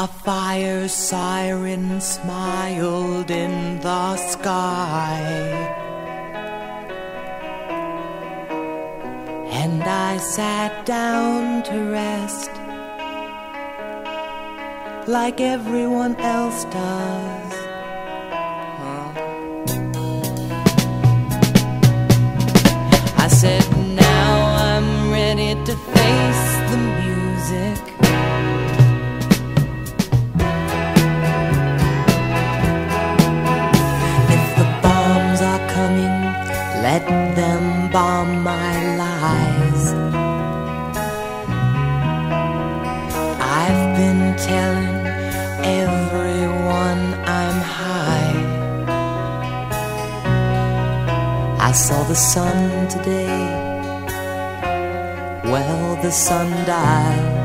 A fire siren smiled in the sky. And I sat down to rest like everyone else does. I said, telling everyone I'm high. I saw the sun today. Well, the sundial.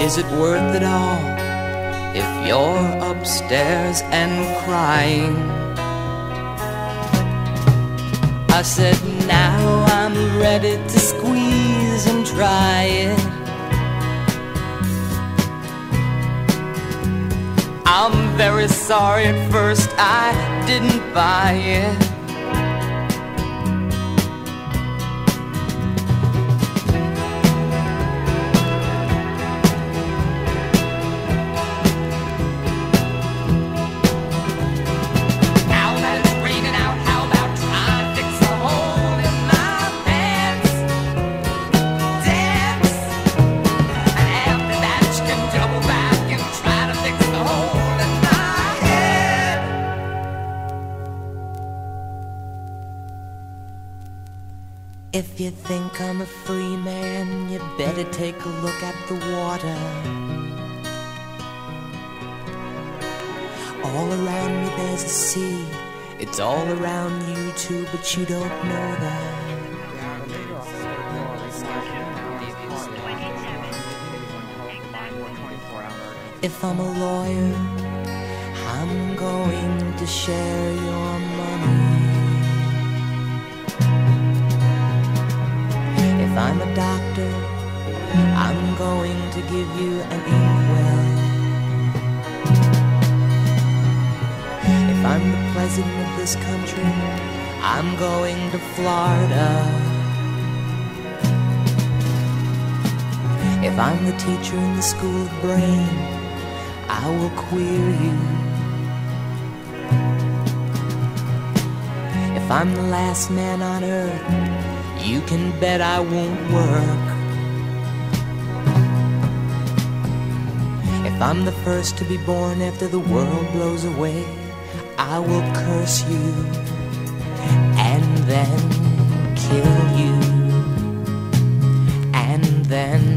Is it worth it all if you're upstairs and crying? I said, now I'm ready to squeeze and try it. Very sorry at first I didn't buy it. If you think I'm a free man, you better take a look at the water. All around me there's a sea. It's all around you too, but you don't know that. If I'm a lawyer, I'm going to share your I'm a doctor, I'm going to give you an inkwell. If I'm the president of this country, I'm going to Florida. If I'm the teacher in the school of brain, I will queer you. If I'm the last man on earth, you can bet I won't work. If I'm the first to be born after the world blows away, I will curse you and then kill you and then